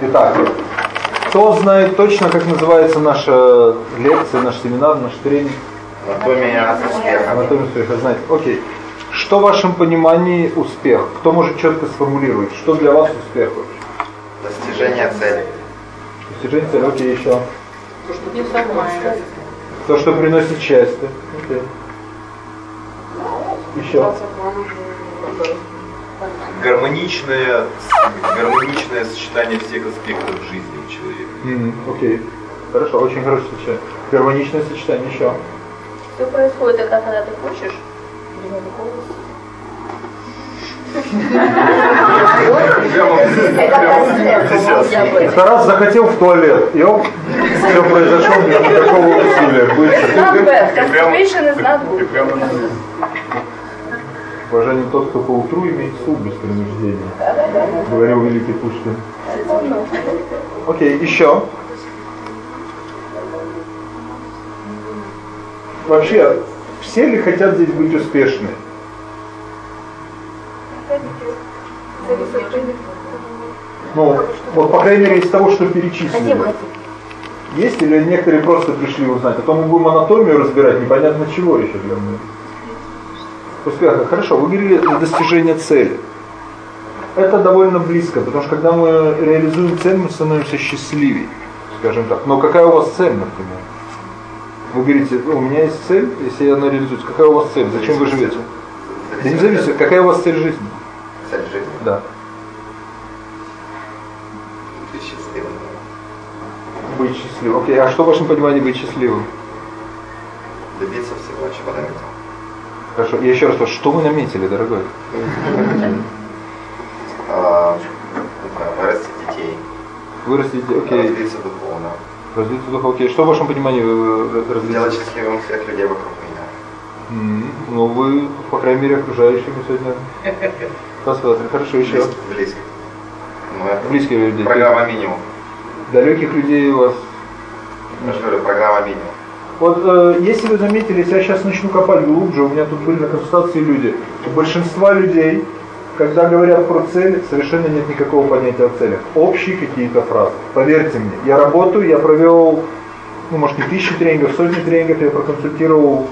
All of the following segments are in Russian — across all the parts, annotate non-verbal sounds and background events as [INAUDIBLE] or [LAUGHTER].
Итак, кто знает точно, как называется наша лекция, наш семинар, наш тренинг? Анатомия успеха. Анатомия успеха, знаете. Окей. Что в вашем понимании успех? Кто может четко сформулировать? Что для вас успех? Достижение цели. Достижение цели, окей, еще. То, что не. То, что приносит счастье. Окей. Еще. Гармоничное, гармоничное сочетание всех аспектов жизни у человека. М, Окей. Хорошо, очень хорошее сочетание. Гармоничное сочетание еще. Все происходит тогда, когда ты хочешь. Это раз захотел в туалет, и оп, все произошло без никакого усилия. Быстро. Constipation Уважаемый тот, кто по утру имеет суд без принуждения. Говорил великий Пушкин. Окей, еще. Вообще, все ли хотят здесь быть успешны? Ну, вот по крайней мере из того, что перечислили. Есть или некоторые просто пришли узнать? А то мы будем анатомию разбирать, непонятно чего еще для меня. Успеха. Хорошо, вы говорили достижение цели. Это довольно близко, потому что когда мы реализуем цель, мы становимся счастливее, скажем так. Но какая у вас цель, например? Вы говорите, «Ну, у меня есть цель, если она реализуется. Какая у вас цель? Зачем вы живете? Да не зависит, какая у вас цель жизни? Цель жизни. Да. Быть счастливым. Быть счастливым. Окей, а что в вашем понимании быть счастливым? Добиться всего, чего наметил. Хорошо, я еще раз что вы наметили, дорогой? А, вырастить детей. Вырастить, окей, Развиться духовно. развиться духа, окей. Что в вашем понимании Сделать развиться? счастливым всех людей вокруг меня. Ну, вы, по крайней мере, окружающими сегодня. Посмотрим. Хорошо, еще. Это Близких людей. Программа минимум. Далеких людей у вас. Я же говорю, программа минимум. Вот э, если вы заметили, я сейчас начну копать глубже, у меня тут были на консультации люди, у большинства людей, когда говорят про цель, совершенно нет никакого понятия о целях. Общие какие-то фразы. Поверьте мне, я работаю, я провел, ну может не тысячи тренингов, сотни тренингов, я проконсультировал,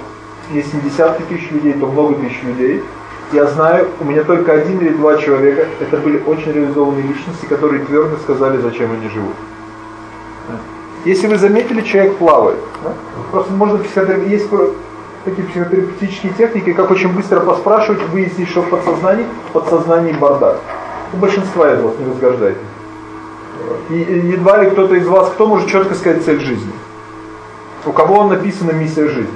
если не десятки тысяч людей, то много тысяч людей. Я знаю, у меня только один или два человека, это были очень реализованные личности, которые твердо сказали, зачем они живут. Если вы заметили, человек плавает. Да? Просто можно психотер- есть такие психотерапевтические техники, как очень быстро поспрашивать, выяснить, что в подсознании, в подсознании бардак. У большинства из вас не возгождайте. И, и едва ли кто-то из вас, кто может четко сказать цель жизни? У кого написана миссия жизни?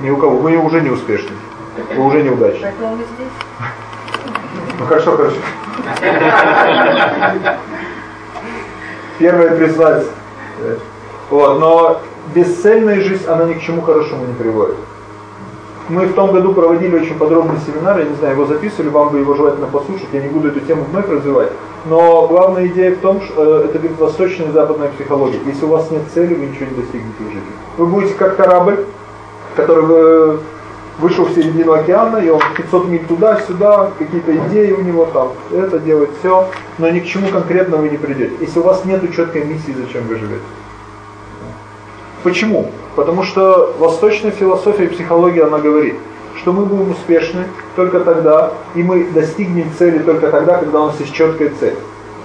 Ни у кого. Вы уже не успешны. Вы уже неудачны. Поэтому мы здесь. Ну хорошо, хорошо. [LAUGHS] Первое признать. Вот, но бесцельная жизнь, она ни к чему хорошему не приводит. Мы в том году проводили очень подробный семинар, я не знаю, его записывали, вам бы его желательно послушать, я не буду эту тему вновь развивать. Но главная идея в том, что э, это говорит восточная и западная психология. Если у вас нет цели, вы ничего не достигнете в жизни. Вы будете как корабль, который э, вышел в середину океана, и он 500 миль туда-сюда, какие-то идеи у него там, это делать, все, но ни к чему конкретному вы не придете. Если у вас нет четкой миссии, зачем вы живете. Почему? Потому что восточная философия и психология, она говорит, что мы будем успешны только тогда, и мы достигнем цели только тогда, когда у нас есть четкая цель.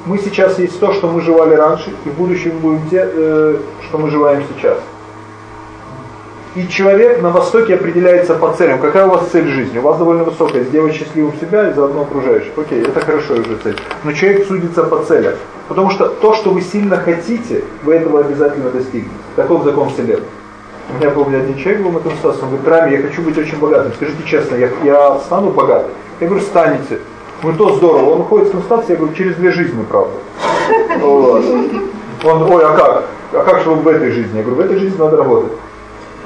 Мы сейчас есть то, что мы жевали раньше, и в будущем будем те, э, что мы желаем сейчас. И человек на Востоке определяется по целям. Какая у вас цель жизни? У вас довольно высокая. Сделать счастливым себя и заодно окружающих. Окей, это хорошая уже цель. Но человек судится по целям. Потому что то, что вы сильно хотите, вы этого обязательно достигнете. Таков закон Вселенной. У меня, помню, один человек был на консультации, он говорит, Рами, я хочу быть очень богатым. Скажите честно, я, я стану богатым? Я говорю, станете. Мы то здорово. Он уходит с консультации, я говорю, через две жизни, правда. Вот. Он, ой, а как? А как же в этой жизни? Я говорю, в этой жизни надо работать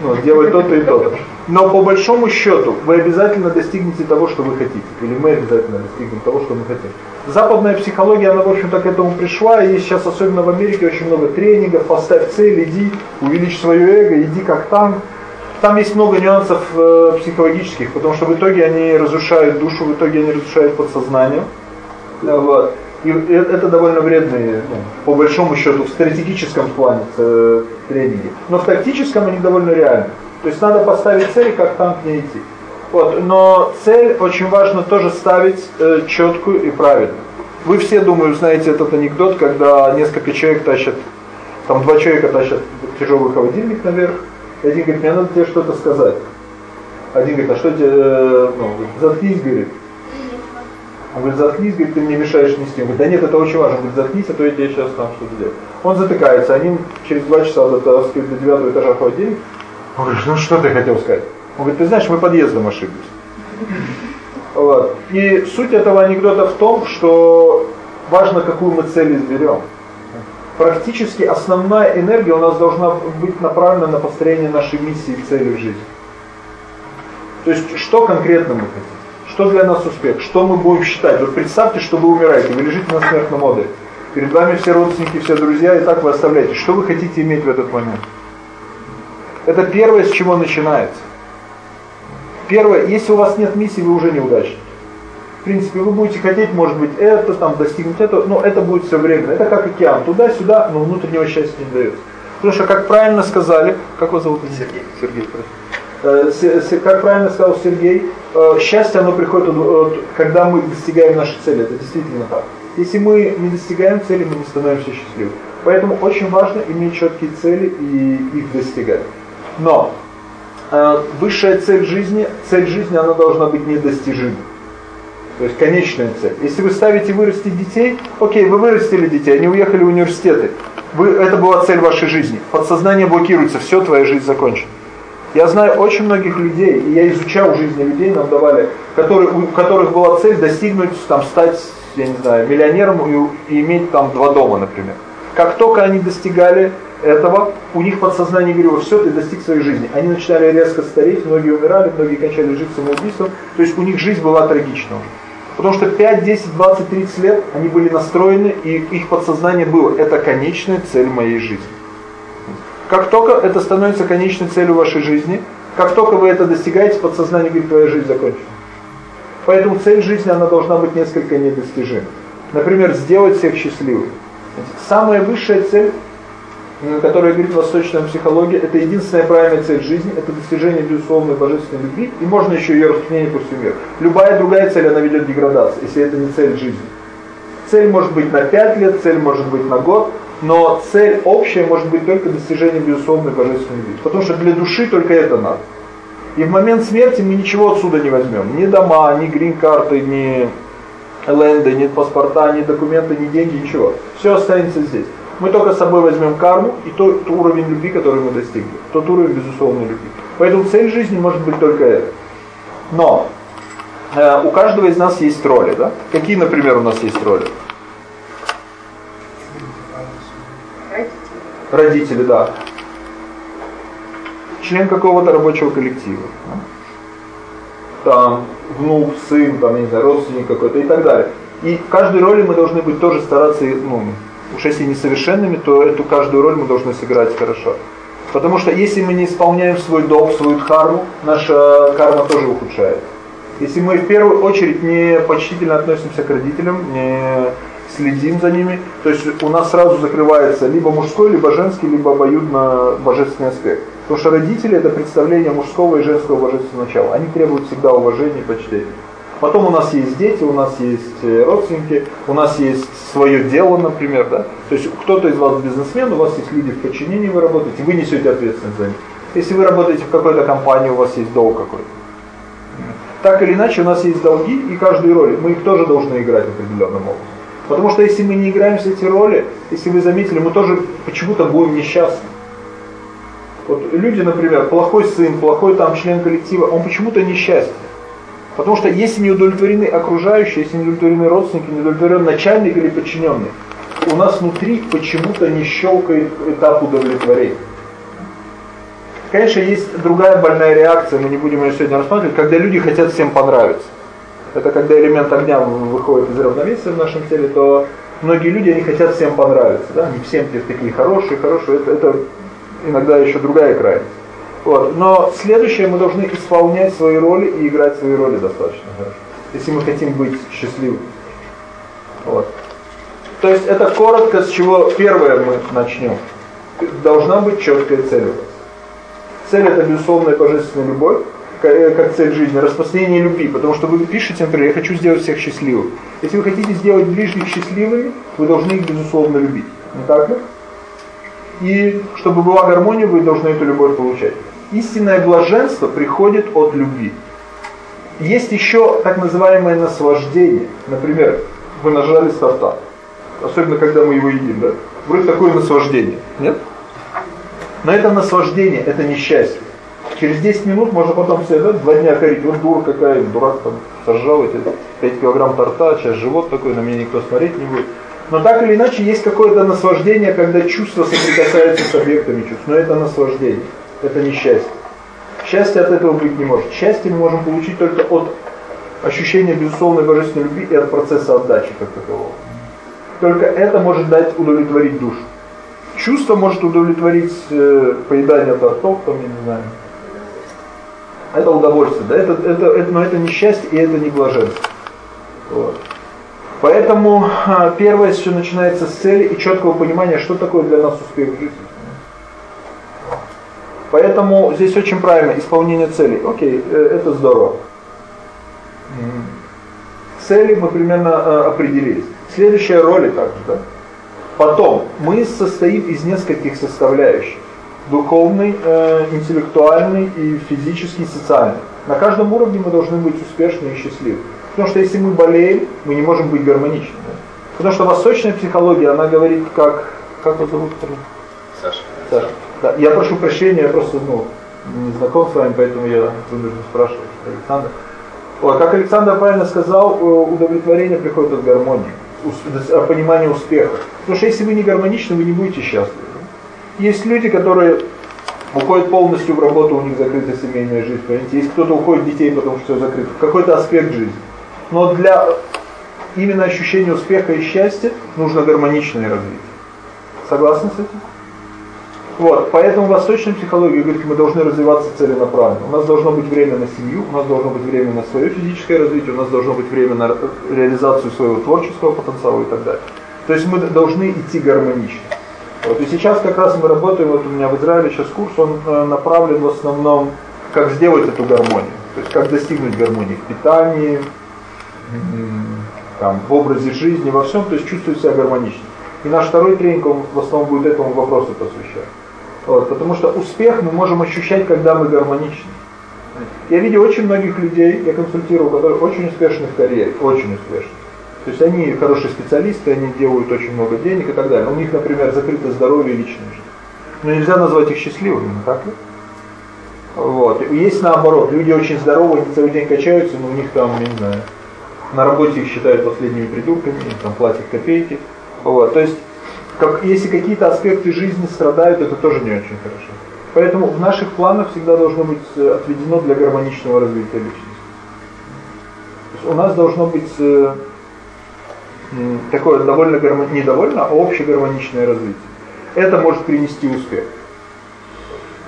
ну, делать то-то и то-то. Но по большому счету вы обязательно достигнете того, что вы хотите. Или мы обязательно достигнем того, что мы хотим. Западная психология, она, в общем-то, к этому пришла. И сейчас, особенно в Америке, очень много тренингов. Поставь цель, иди, увеличь свое эго, иди как танк. Там есть много нюансов э, психологических, потому что в итоге они разрушают душу, в итоге они разрушают подсознание. Вот. И это довольно вредные, ну, по большому счету, в стратегическом плане э, тренинги. Но в тактическом они довольно реальны. То есть надо поставить цель, как танк не идти. Вот. Но цель очень важно тоже ставить э, четкую и правильную. Вы все, думаю, знаете этот анекдот, когда несколько человек тащат, там два человека тащат тяжелый холодильник наверх, и один говорит, мне надо тебе что-то сказать. Один говорит, а что тебе, э, ну, заткнись, говорит. Он говорит, заткнись, говорит, ты мне мешаешь нести. Он говорит, да нет, это очень важно. Он говорит, заткнись, а то я тебе сейчас там что-то сделаю. Он затыкается, они через два часа до девятого этажа холодильник. Он говорит, ну что ты хотел сказать? Он говорит, ты знаешь, мы подъездом ошиблись. Вот. И суть этого анекдота в том, что важно, какую мы цель изберем. Практически основная энергия у нас должна быть направлена на построение нашей миссии и цели в жизни. То есть, что конкретно мы хотим? Что для нас успех? Что мы будем считать? Вот представьте, что вы умираете, вы лежите на смертном отдыхе. Перед вами все родственники, все друзья, и так вы оставляете. Что вы хотите иметь в этот момент? Это первое, с чего начинается. Первое, если у вас нет миссии, вы уже неудачник. В принципе, вы будете хотеть, может быть, это, там, достигнуть этого, но это будет все время. Это как океан, туда-сюда, но внутреннего счастья не дается. Потому что, как правильно сказали, как вас зовут? Сергей. Сергей, простите. Э, как правильно сказал Сергей, э, счастье оно приходит, когда мы достигаем нашей цели. Это действительно так. Если мы не достигаем цели, мы не становимся счастливыми. Поэтому очень важно иметь четкие цели и их достигать. Но э, высшая цель жизни, цель жизни, она должна быть недостижима. То есть конечная цель. Если вы ставите вырастить детей, окей, вы вырастили детей, они уехали в университеты. Вы, это была цель вашей жизни. Подсознание блокируется, все, твоя жизнь закончена. Я знаю очень многих людей, и я изучал жизни людей, нам давали, которые, у которых была цель достигнуть, там, стать, я не знаю, миллионером и, и иметь там два дома, например. Как только они достигали этого, у них подсознание говорило, все, ты достиг своей жизни. Они начинали резко стареть, многие умирали, многие кончали жизнь самоубийством. То есть у них жизнь была трагична уже. Потому что 5, 10, 20, 30 лет они были настроены, и их подсознание было, это конечная цель моей жизни. Как только это становится конечной целью вашей жизни, как только вы это достигаете, подсознание говорит, твоя жизнь закончена. Поэтому цель жизни, она должна быть несколько недостижима. Например, сделать всех счастливыми. Самая высшая цель, которая говорит восточная психология, это единственная правильная цель жизни, это достижение безусловной божественной любви, и можно еще ее распространение по всему миру. Любая другая цель, она ведет к деградации, если это не цель жизни. Цель может быть на 5 лет, цель может быть на год, но цель общая может быть только достижение безусловной божественной любви. Потому что для души только это надо. И в момент смерти мы ничего отсюда не возьмем. Ни дома, ни грин-карты, ни ленды, ни паспорта, ни документы, ни деньги, ничего. Все останется здесь. Мы только с собой возьмем карму и тот, тот уровень любви, который мы достигли. Тот уровень безусловной любви. Поэтому цель жизни может быть только это. Но э, у каждого из нас есть роли. Да? Какие, например, у нас есть роли? Родители, да. Член какого-то рабочего коллектива. Там внук, сын, там, не знаю, родственник какой-то и так далее. И в каждой роли мы должны быть тоже стараться, ну, уж если несовершенными, то эту каждую роль мы должны сыграть хорошо. Потому что если мы не исполняем свой долг, свою дхарму, наша карма тоже ухудшается. Если мы в первую очередь не почтительно относимся к родителям, не следим за ними. То есть у нас сразу закрывается либо мужской, либо женский, либо обоюдно божественный аспект. Потому что родители это представление мужского и женского божественного начала. Они требуют всегда уважения и почтения. Потом у нас есть дети, у нас есть э, родственники, у нас есть свое дело, например. Да? То есть кто-то из вас бизнесмен, у вас есть люди в подчинении, вы работаете, вы несете ответственность за них. Если вы работаете в какой-то компании, у вас есть долг какой-то. Так или иначе, у нас есть долги, и каждую роль мы их тоже должны играть определенным образом. Потому что если мы не играем все эти роли, если вы заметили, мы тоже почему-то будем несчастны. Вот люди, например, плохой сын, плохой там член коллектива, он почему-то несчастен. Потому что если не удовлетворены окружающие, если не удовлетворены родственники, не удовлетворен начальник или подчиненный, у нас внутри почему-то не щелкает этап удовлетворения. Конечно, есть другая больная реакция, мы не будем ее сегодня рассматривать, когда люди хотят всем понравиться это когда элемент огня выходит из равновесия в нашем теле, то многие люди, они хотят всем понравиться, да, не всем такие хорошие, хорошие, это, это иногда еще другая крайность. Вот. Но следующее, мы должны исполнять свои роли и играть свои роли достаточно хорошо, если мы хотим быть счастливыми. Вот. То есть это коротко, с чего первое мы начнем. Должна быть четкая цель у вас. Цель это безусловная божественная любовь, как цель жизни, распространение любви. Потому что вы пишете, например, я хочу сделать всех счастливыми. Если вы хотите сделать ближних счастливыми, вы должны их безусловно любить. Не так ли? И чтобы была гармония, вы должны эту любовь получать. Истинное блаженство приходит от любви. Есть еще так называемое наслаждение. Например, вы нажали старта. Особенно, когда мы его едим, да? Вроде такое наслаждение. Нет? Но это наслаждение, это несчастье. Через 10 минут можно потом все, да, два дня корить, вот дура какая, дурак там сожрал эти 5 килограмм торта, сейчас живот такой, на меня никто смотреть не будет. Но так или иначе есть какое-то наслаждение, когда чувство соприкасается с объектами чувств. Но это наслаждение, это не счастье. Счастье от этого быть не может. Счастье мы можем получить только от ощущения безусловной божественной любви и от процесса отдачи как такового. Только это может дать удовлетворить душу. Чувство может удовлетворить э, поедание тортов, там, я не знаю. Это удовольствие, да, это, это, это, но это не счастье и это не блаженство. Вот. Поэтому а, первое все начинается с цели и четкого понимания, что такое для нас успех в жизни. Поэтому здесь очень правильно исполнение целей. Окей, э, это здорово. Цели мы примерно э, определились. Следующая роль также, да? Потом, мы состоим из нескольких составляющих. Духовный, э, интеллектуальный и физический, социальный. На каждом уровне мы должны быть успешны и счастливы. Потому что если мы болеем, мы не можем быть гармоничны. Да? Потому что восточная психология, она говорит, как... Как вас зовут? Саша. Саша. Да, я прошу прощения, я просто ну, не знаком с вами, поэтому я вынужден спрашивать. Александр. Вот, как Александр правильно сказал, э, удовлетворение приходит от гармонии, от понимания успеха. Потому что если вы не гармоничны, вы не будете счастливы. Есть люди, которые уходят полностью в работу, у них закрыта семейная жизнь, понимаете? Есть кто-то уходит детей, потому что все закрыто. Какой-то аспект жизни. Но для именно ощущения успеха и счастья нужно гармоничное развитие. Согласны с этим? Вот, поэтому восточная психология говорит, мы должны развиваться целенаправленно. У нас должно быть время на семью, у нас должно быть время на свое физическое развитие, у нас должно быть время на реализацию своего творческого потенциала и так далее. То есть мы должны идти гармонично. Вот, и сейчас как раз мы работаем, вот у меня в Израиле сейчас курс, он э, направлен в основном, как сделать эту гармонию. То есть как достигнуть гармонии в питании, там, в образе жизни, во всем, то есть чувствовать себя гармонично. И наш второй тренинг, он в основном будет этому вопросу посвящен. Вот, потому что успех мы можем ощущать, когда мы гармоничны. Я видел очень многих людей, я консультировал, которые очень успешны в карьере, очень успешны. То есть они хорошие специалисты, они делают очень много денег и так далее. У них, например, закрыто здоровье и личная жизнь. Но нельзя назвать их счастливыми, так ли? Вот. Есть наоборот, люди очень здоровые, они целый день качаются, но у них там, не знаю, на работе их считают последними придурками, там платят копейки. Вот. То есть как, если какие-то аспекты жизни страдают, это тоже не очень хорошо. Поэтому в наших планах всегда должно быть э, отведено для гармоничного развития личности. У нас должно быть э, такое довольно гармон... не довольно, а общегармоничное развитие. Это может принести успех.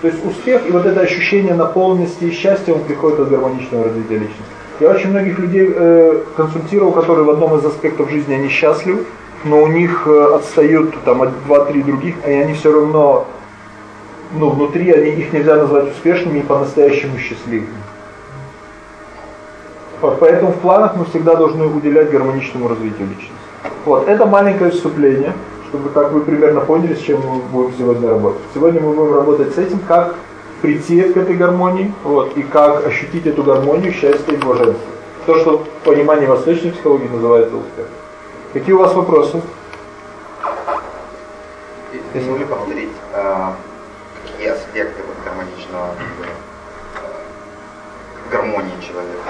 То есть успех и вот это ощущение наполненности и счастья, он приходит от гармоничного развития личности. Я очень многих людей э, консультировал, которые в одном из аспектов жизни они счастливы, но у них э, отстают там два-три других, и они все равно, ну, внутри они, их нельзя назвать успешными и по-настоящему счастливыми. Вот, поэтому в планах мы всегда должны уделять гармоничному развитию личности. Вот, это маленькое вступление, чтобы так вы примерно поняли, с чем мы будем сегодня работать. Сегодня мы будем работать с этим, как прийти к этой гармонии, вот, и как ощутить эту гармонию, счастье и блаженство. То, что в понимании восточной психологии называется успехом. Какие у вас вопросы? Если могли повторить, э, какие аспекты вот гармоничного э, гармонии человека?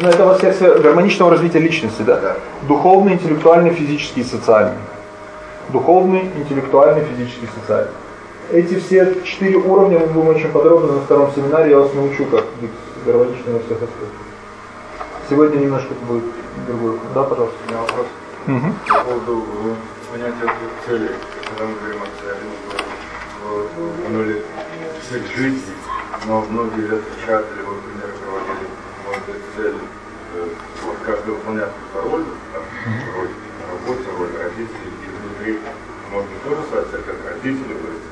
Ну, это в аспекте гармоничного развития личности, да? Да. Духовный, интеллектуальный, физический и социальный. Духовный, интеллектуальный, физический и социальный. Эти все четыре уровня мы будем очень подробно на втором семинаре, я вас научу, как быть гармоничным во всех аспектах. Сегодня немножко будет другой. Да, пожалуйста. У меня вопрос Угу. по поводу э, понятия целей. Когда мы говорим о цели, мы упомянули цель жизни, но многие отвечатели, вот, например, проводили, может быть, цель, э, вот каждый выполняет роль, вроде, работе роль родителей и внутри можно тоже сказать, как родители вырастить.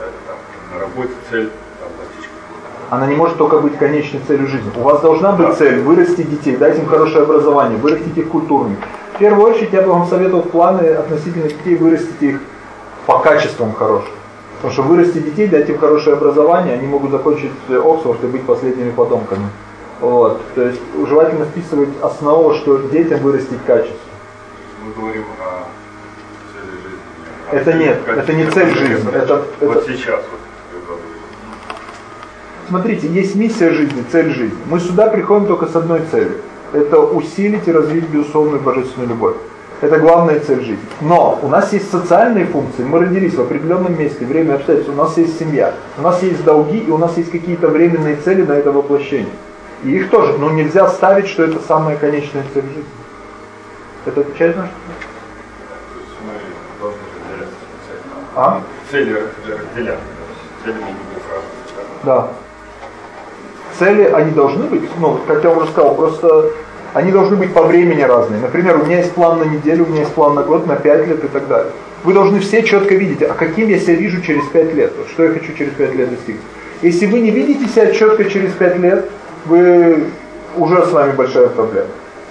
Да, там, на работе цель там, достичь она не может только быть конечной целью жизни. У вас должна быть цель вырастить детей, дать им хорошее образование, вырастить их культурными. В первую очередь я бы вам советовал планы относительно детей вырастить их по качествам хорошим. Потому что вырастить детей, дать им хорошее образование, они могут закончить Оксфорд и быть последними потомками. Вот. То есть желательно вписывать основу, что детям вырастить качество. Мы говорим о цели жизни. Это нет, это не цель жизни. Это, вот это... сейчас вот. Смотрите, есть миссия жизни, цель жизни. Мы сюда приходим только с одной целью. Это усилить и развить безусловную божественную любовь. Это главная цель жизни. Но у нас есть социальные функции. Мы родились в определенном месте, время обстоятельств. У нас есть семья, у нас есть долги, и у нас есть какие-то временные цели на это воплощение. И их тоже. Но нельзя ставить, что это самая конечная цель жизни. Это отвечает на что? А? Цели разделяться. Цели могут быть разные. Да. Цели, они должны быть, ну, как я уже сказал, просто они должны быть по времени разные. Например, у меня есть план на неделю, у меня есть план на год, на 5 лет и так далее. Вы должны все четко видеть, а каким я себя вижу через 5 лет, вот что я хочу через 5 лет достигнуть. Если вы не видите себя четко через 5 лет, вы уже с вами большая проблема.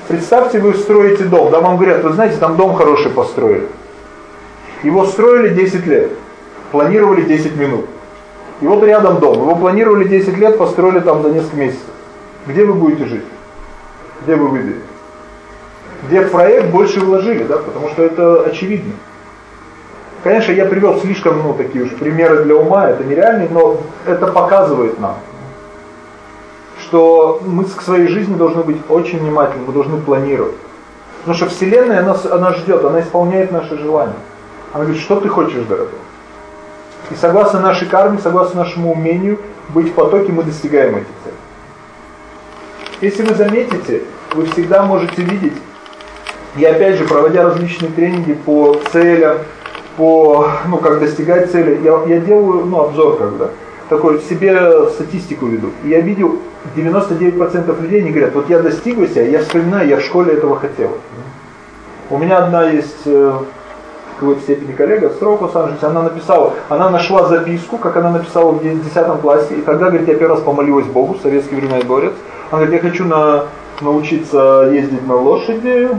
Представьте, вы строите дом, да, вам говорят, вы знаете, там дом хороший построили. Его строили 10 лет, планировали 10 минут. И вот рядом дом, его планировали 10 лет, построили там за несколько месяцев. Где вы будете жить? Где вы выберете? Где в проект больше вложили, да, потому что это очевидно. Конечно, я привел слишком ну, такие уж примеры для ума, это нереальные, но это показывает нам, что мы к своей жизни должны быть очень внимательны, мы должны планировать. Потому что Вселенная, она, она ждет, она исполняет наши желания. Она говорит, что ты хочешь, дорогой? И согласно нашей карме, согласно нашему умению быть в потоке, мы достигаем этих целей. Если вы заметите, вы всегда можете видеть, и опять же, проводя различные тренинги по целям, по, ну, как достигать цели, я, я делаю, ну, обзор когда, такой себе статистику веду. И я видел, 99% людей не говорят, вот я достигла себя, я вспоминаю, я в школе этого хотел. У меня одна есть э, в какой-то степени коллега, Строк Лос-Анджелесе, она написала, она нашла записку, как она написала в 10 классе, и тогда, говорит, я первый раз помолилась Богу, в советские времена дворец. Она говорит, я хочу на, научиться ездить на лошади,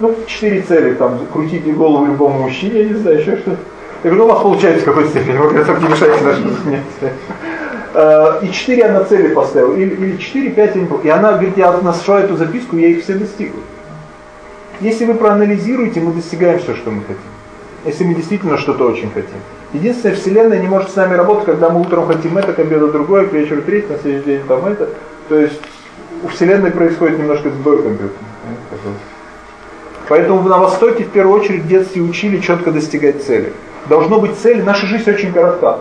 ну, четыре цели, там, крутите голову любому мужчине, я не знаю, еще что-то. Я говорю, ну, у вас получается в какой степени, вы говорите, не мешайте занятию. Э, и четыре она цели поставила, или, или четыре, пять, и она говорит, я нашла эту записку, я их все достигла. Если вы проанализируете, мы достигаем все, что мы хотим. Если мы действительно что-то очень хотим. Единственная Вселенная не может с нами работать, когда мы утром хотим это, к обеду другое, к вечеру третье, на следующий день там это. То есть у Вселенной происходит немножко сбой компьютера. Поэтому на Востоке в первую очередь в детстве учили четко достигать цели. Должно быть цель, наша жизнь очень коротка.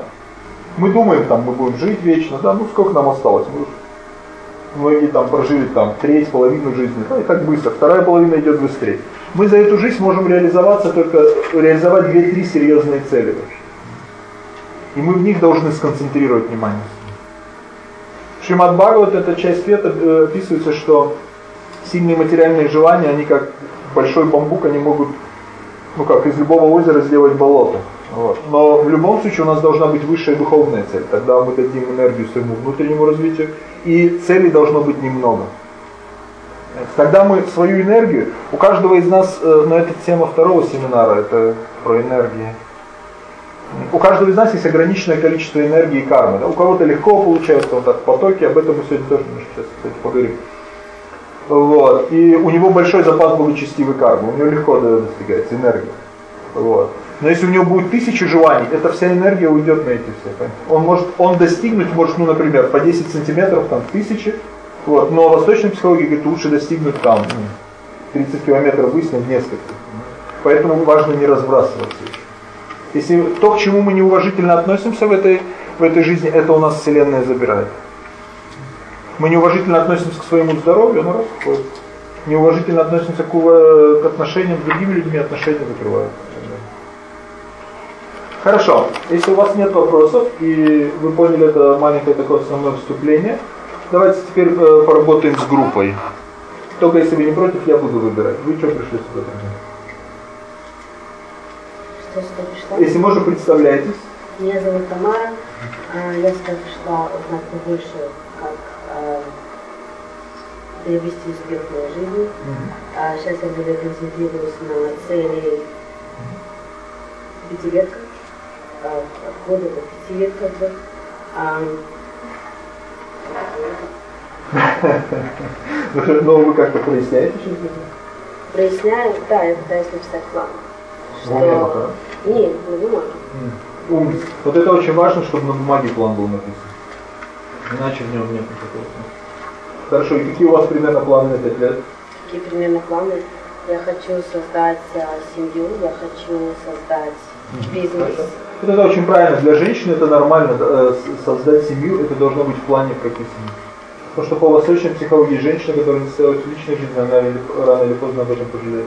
Мы думаем, там, мы будем жить вечно, да, ну сколько нам осталось? Мы, многие там прожили там треть, половину жизни, да, и так быстро, вторая половина идет быстрее. Мы за эту жизнь можем реализоваться только, реализовать две-три серьезные цели. И мы в них должны сконцентрировать внимание. Шримад Бхагават, эта часть света, э, описывается, что сильные материальные желания, они как большой бамбук, они могут, ну как, из любого озера сделать болото. Вот. Но в любом случае у нас должна быть высшая духовная цель. Тогда мы дадим энергию своему внутреннему развитию. И целей должно быть немного. Тогда мы свою энергию, у каждого из нас, э, но это тема второго семинара, это про энергию. У каждого из нас есть ограниченное количество энергии и кармы. Да? У кого-то легко получается вот так потоки, об этом мы сегодня тоже сейчас, кстати, поговорим. Вот. И у него большой запас благочестивой кармы, у него легко достигается энергия. Вот. Но если у него будет тысяча желаний, эта вся энергия уйдет на эти все. Он может, он достигнуть может, ну, например, по 10 сантиметров, там, тысячи, вот. но восточная психология говорит, лучше достигнуть там 30 ну, километров выяснить несколько. Поэтому важно не разбрасываться еще. Если то, к чему мы неуважительно относимся в этой, в этой жизни, это у нас Вселенная забирает. Мы неуважительно относимся к своему здоровью, оно расходит. Неуважительно относимся к, к отношениям с другими людьми, отношения закрывают. Хорошо, если у вас нет вопросов, и вы поняли это маленькое такое основное вступление, давайте теперь э, поработаем с группой. Только если вы не против, я буду выбирать. Вы что пришли сюда? Что? Если можно, представляйтесь. Меня зовут Тамара. А, Я сюда пришла узнать побольше, как а, перевести успех в моей жизни. А Сейчас я более концентрируюсь на цели пятилетка. А, От года до пяти лет как бы. А, Вы- Но вы как-то проясняете сейчас? Проясняю, да, я пытаюсь написать план. Что... Нет, не бумаге. Ум. Вот это очень важно, чтобы на бумаге план был написан. Иначе в нем нет никакого. Хорошо, и какие у вас примерно планы на 5 лет? Какие примерно планы? Я хочу создать а, семью, я хочу создать бизнес. Вот это очень правильно. Для женщины это нормально. э, Создать семью, это должно быть в плане прописано. Потому что по восточной психологии женщина, которая не в личной жизни, она рано или поздно об этом пожалеет.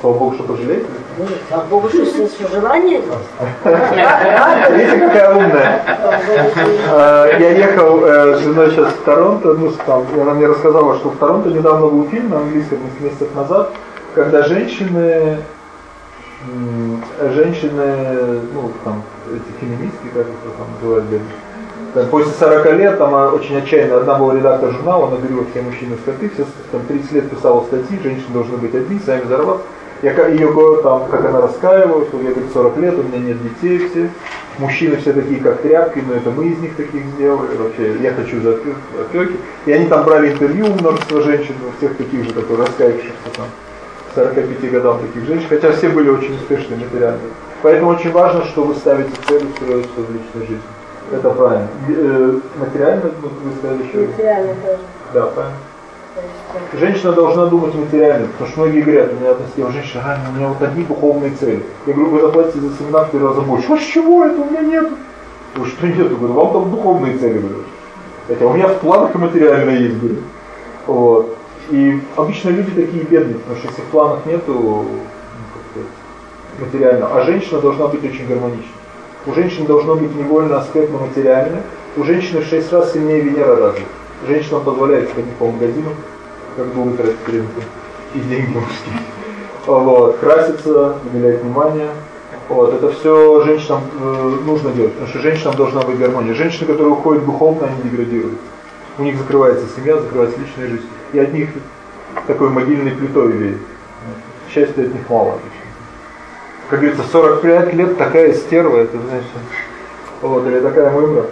Слава Богу, что пожалеет. Нет, слава Богу, что желания есть. Видите, какая умная. Э, Я ехал э, с женой сейчас в Торонто, ну, там, и она мне рассказала, что в Торонто недавно был фильм на английском несколько месяцев назад, когда женщины, женщины, ну, там, эти феминистки, как это там называют, там, после 40 лет, там а, очень отчаянно, одна была редактор журнала, она говорила, все мужчины скоты, все там 30 лет писала статьи, женщины должны быть одни, сами зарабатывать. Я ее говорю, там, как она раскаивалась, я говорю, 40 лет, у меня нет детей все, мужчины все такие, как тряпки, но это мы из них таких сделали, вообще, я хочу за опеки. И они там брали интервью у множества женщин, у всех таких же, которые раскаявшихся там, к 45 годам таких женщин, хотя все были очень успешны материально. Поэтому очень важно, что вы ставите цель устроиться в личной жизни. Это правильно. Э, Материально, ну, вы сказали еще. Материально тоже. Да, правильно. Женщина должна думать материально, потому что многие говорят, у меня одна сидела женщина, «Ань, у меня вот одни духовные цели. Я говорю, вы заплатите за семинар в три раза больше. А с чего это? У меня нет. Говорю, что нет? Говорю, вам там духовные цели, говорю. Хотя у меня в планах и материально есть, говорю. Вот. И обычно люди такие бедные, потому что если в планах нету ну, материально, а женщина должна быть очень гармоничной. У женщин должно быть невольно аспектно материальное. У женщины в шесть раз сильнее Венера развита. Женщинам позволяет ходить по магазинам, как бы вытратить рынку и деньги мужские. Вот, краситься, уделять внимание. Вот, это все женщинам э, нужно делать, потому что женщинам должна быть гармония. Женщины, которые уходят духовно, они деградируют. У них закрывается семья, закрывается личная жизнь. И от них такой могильной плитой веет. Счастья от них мало. Как говорится, 45 лет такая стерва, это значит, вот, или такая мымра.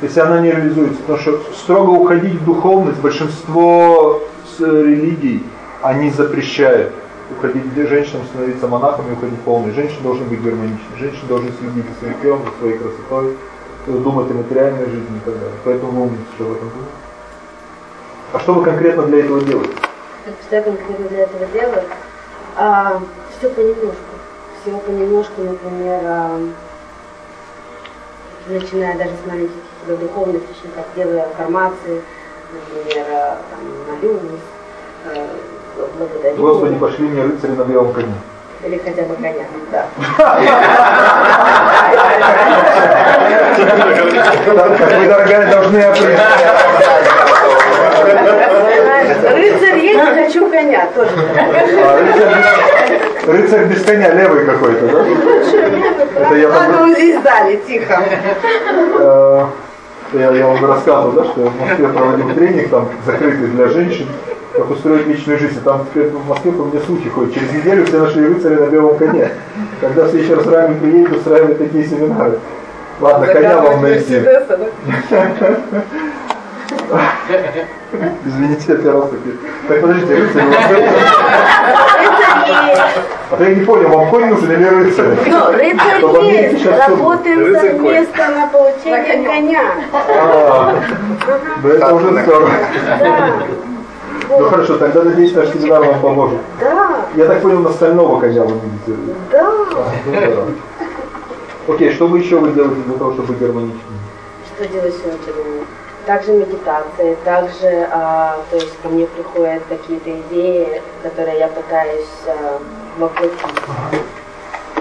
Если она не реализуется, потому что строго уходить в духовность, большинство с религий, они запрещают уходить женщинам становиться монахами, уходить полной. Женщины должны быть гармоничны, женщины должны следить за своим телом, за своей красотой, думать о материальной жизни и так далее. Поэтому вы что в этом было. А что вы конкретно для этого делаете? Что я конкретно для этого делаю? А, все понемножку. Всего понемножку, например, а, начиная даже с маленьких духовных вещей, как делаю аффирмации, например, а, там, молюсь, а, благодарю. Господи, пошли мне рыцари на белом коне. Или хотя бы коня, да. Как [LAUGHS] вы, дорогая, должны определить. Рыцарь есть, хочу коня тоже. А, рыцарь, без коня левый какой-то, да? Это я Ладно, здесь дали, тихо. Я, я вам рассказывал, да, что я в Москве проводил тренинг там закрытый для женщин, как устроить личную жизнь. И там теперь в Москве по мне слухи ходят. Через неделю все нашли рыцаря на белом коне. Когда в следующий раз Рами приедет, устраивать такие семинары. Ладно, коня вам найти. Извините, я первый раз таки. Так, подождите, рыцарь, есть. а то я не понял, вам конь нужен или рыцарь? Ну, рыцарь есть. Работаем совместно на получение коня. А, ну это уже здорово. Да. Ну хорошо, тогда надеюсь, наш семинар вам поможет. Да, Я так понял, на стального коня вы медитируете. да. Окей, что вы еще вы делаете для того, чтобы быть гармоничным? Что делать сегодня? Также медитация, также, а, то есть ко мне приходят какие-то идеи, которые я пытаюсь а, воплотить.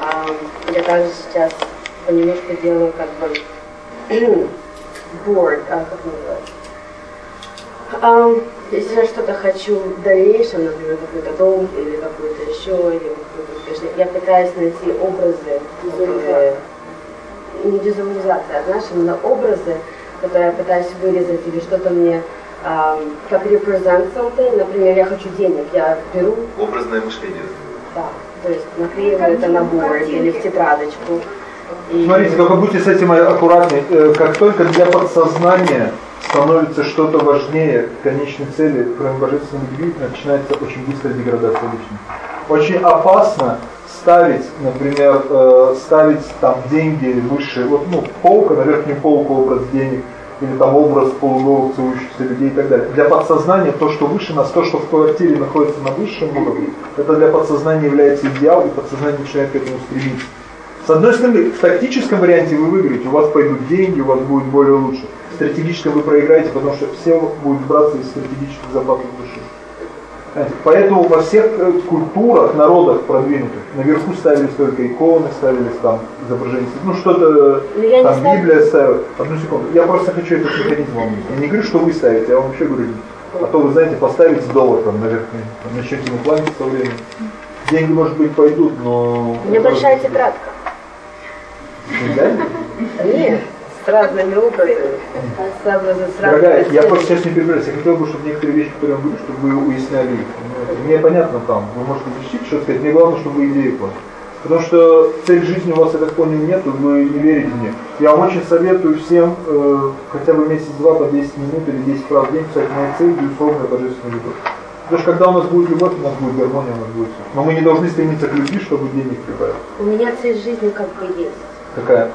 А, я также сейчас понемножку делаю как бы [CLEARS THROAT] board, а, как называется? А, если я что-то хочу в дальнейшем, например, какой-то дом или какой-то еще, или какой-то успешный, я пытаюсь найти образы, которые не визуализация, а знаешь, именно образы, которые я пытаюсь вырезать или что-то мне а, как represent something, например, я хочу денег, я беру, Образное мышление. да, то есть наклеиваю это на борт или в тетрадочку. И- Смотрите, только будьте с этим аккуратны. Э, Как только для подсознания становится что-то важнее конечной цели, кроме божественной любви, начинается очень быстрая деградация личности. Очень опасно ставить, например, э, ставить там деньги выше, вот, ну, полка, на верхнюю полку образ денег, или там образ полуголых целующихся людей и так далее. Для подсознания то, что выше нас, то, что в квартире находится на высшем уровне, это для подсознания является идеал, и подсознание начинает к этому стремиться. С одной стороны, в тактическом варианте вы выиграете, у вас пойдут деньги, у вас будет более лучше. В стратегическом вы проиграете, потому что все будут браться из стратегических запасов души. Поэтому во всех э, культурах, народах продвинутых, наверху ставились только иконы, ставились там изображения, ну что-то, Ну, я не там ставлю. Библия ставила. Одну секунду, я просто хочу этот механизм вам. Я не говорю, что вы ставите, я вам вообще говорю, а то вы знаете, поставить доллар там наверх, там, начнете на плане со временем. Деньги, может быть, пойдут, но... У меня большая тетрадка. Деньгами? Нет, с разными образами. С образом, с Дорогая, я просто сейчас не перебираюсь. Я хотел бы, чтобы некоторые вещи, которые я говорю, чтобы вы уясняли Мне понятно там, вы можете защитить что-то сказать. Мне главное, чтобы вы идею поняли. Потому что цель жизни у вас, я так понял, нет, вы не верите мне. Я вам очень советую всем э, хотя бы месяц-два по 10 минут или 10 раз в день писать моя цель, безусловно, божественная любовь. Потому что когда у нас будет любовь, у нас будет гармония, у нас будет все. Но мы не должны стремиться к любви, чтобы денег прибавить. У меня цель жизни как бы есть. Какая?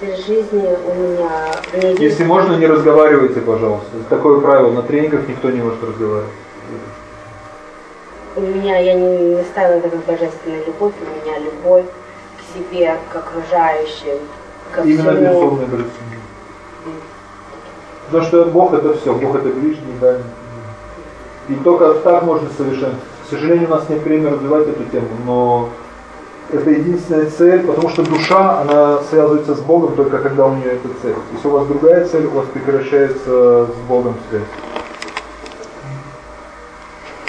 Жизни у меня... Если можно, не разговаривайте, пожалуйста. Такое правило, на тренингах никто не может разговаривать. У меня, я не, не ставила это как божественная любовь, у меня любовь к себе, к окружающим, ко Именно всему. безусловная божественная. Потому что Бог это все, Бог это ближний, дальний. И только так можно совершенствовать. К сожалению, у нас нет времени развивать эту тему, но это единственная цель, потому что душа, она связывается с Богом только когда у нее эта цель. Если у вас другая цель, у вас прекращается с Богом связь.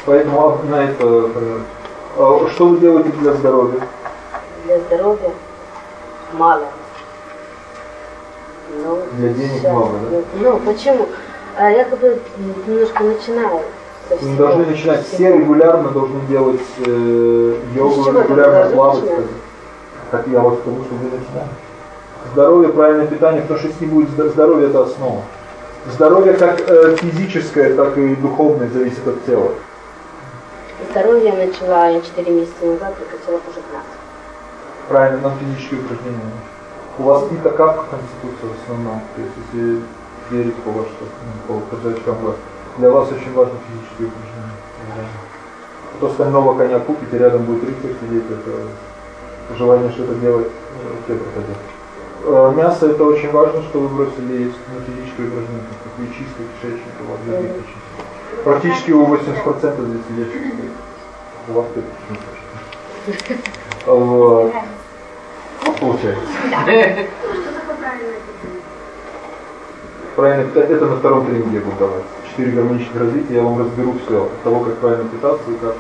Поэтому на это э, а Что вы делаете для здоровья? Для здоровья мало. Ну, Для денег сейчас. мало, да? Ну, ну, почему? А я как бы немножко начинаю. Всего. должны начинать, все регулярно должны делать э, йогу, регулярно плавать. Как я вот к тому, что вы начинаете. Здоровье, правильное питание, потому что если не будет здо- здоровья, это основа. Здоровье как э, физическое, так и духовное зависит от тела. Здоровье я начала, я 4 месяца назад прекратила уже 15. Правильно, нам физические упражнения. У вас и такая конституция в основном. То есть если верить по вашему, ну, по казачкам глаз, для вас очень важно физические упражнения. Кто стального коня купите, рядом будет рыцарь сидеть, это желание что-то делать, э, те пропадет. Э, Мясо это очень важно, что вы бросили есть на физические упражнения, как и чистый кишечник, у вас будет чистый. Практически у 80% здесь сидящих стоит. У вас только почти. Вот. Ну, получается. Правильно это на втором тренинге буду давать. Четыре гармоничных развития, я вам разберу все. От того, как правильно питаться и как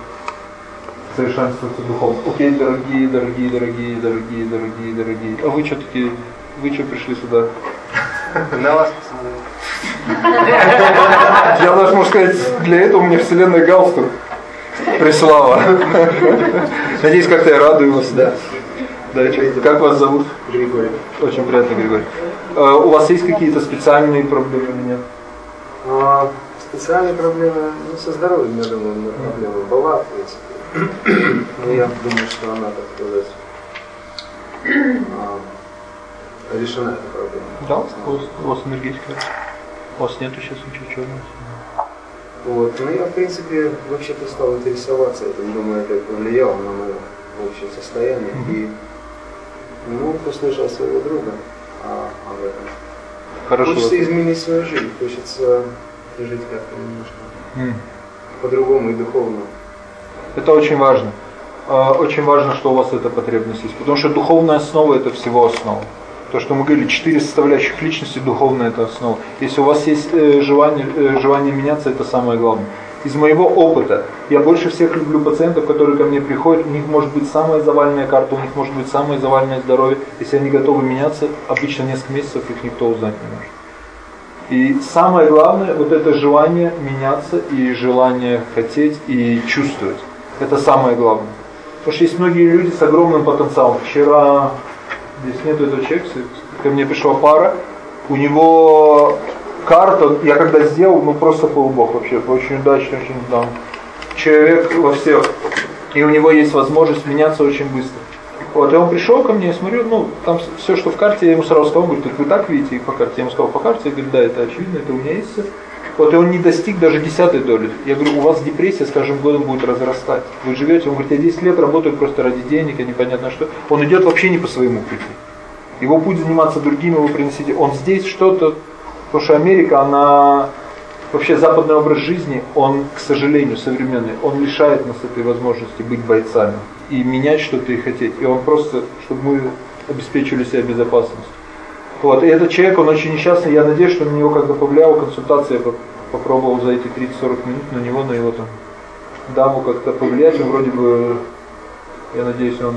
совершенствоваться духовно. Окей, дорогие, дорогие, дорогие, дорогие, дорогие, дорогие. А вы что такие, вы что пришли сюда? На вас [LAUGHS] Я даже, можно сказать, для этого мне вселенная галстук прислала. Надеюсь, как-то я радую вас, да. Да, как вас зовут? Григорий. Очень приятно, Григорий. А, У вас есть какие-то специальные проблемы или нет? Специальные проблемы, ну, со здоровьем, я думаю, у меня проблемы была, в принципе. Но я думаю, что она, так сказать, а, решена эта проблема. Да, у вас, у вас энергетика. У вас нету сейчас ничего черного. Вот. Ну, я, в принципе, вообще-то стал интересоваться этим, думаю, это повлияло на мое общее состояние. И, ну, послушал своего друга а, об этом. Хорошо. Хочется изменить свою жизнь, хочется жить как-то немножко М. по-другому и духовно. Это очень важно. А, Очень важно, что у вас эта потребность есть. Потому что духовная основа это всего основа. То, что мы говорили, четыре составляющих личности, духовная это основа. Если у вас есть э, желание, э, желание меняться, это самое главное. Из моего опыта, я больше всех люблю пациентов, которые ко мне приходят, у них может быть самая заваленная карта, у них может быть самое заваленное здоровье. Если они готовы меняться, обычно несколько месяцев их никто узнать не может. И самое главное, вот это желание меняться и желание хотеть и чувствовать. Это самое главное. Потому что есть многие люди с огромным потенциалом. Вчера, здесь нету этого человека, ко мне пришла пара, у него карта, я когда сделал, ну просто полубог вообще, очень удачно, очень там, человек во всех, и у него есть возможность меняться очень быстро. Вот, и он пришел ко мне, смотрю, ну, там все, что в карте, я ему сразу сказал, он говорит, вы так видите их по карте? Я ему сказал, по карте, я говорю, да, это очевидно, это у меня есть все. Вот, и он не достиг даже десятой доли. Я говорю, у вас депрессия с каждым годом будет разрастать. Вы живете, он говорит, я 10 лет работаю просто ради денег, и непонятно что. Он идет вообще не по своему пути. Его путь заниматься другими, вы приносите. Он здесь что-то, потому что Америка, она вообще западный образ жизни, он, к сожалению, современный, он лишает нас этой возможности быть бойцами и менять что-то и хотеть. И он просто, чтобы мы обеспечили себе безопасность. Вот. И этот человек, он очень несчастный. Я надеюсь, что на него как-то повлияла консультация. Я попробовал за эти 30-40 минут на него, на его там даму как-то повлиять. Он вроде бы, я надеюсь, он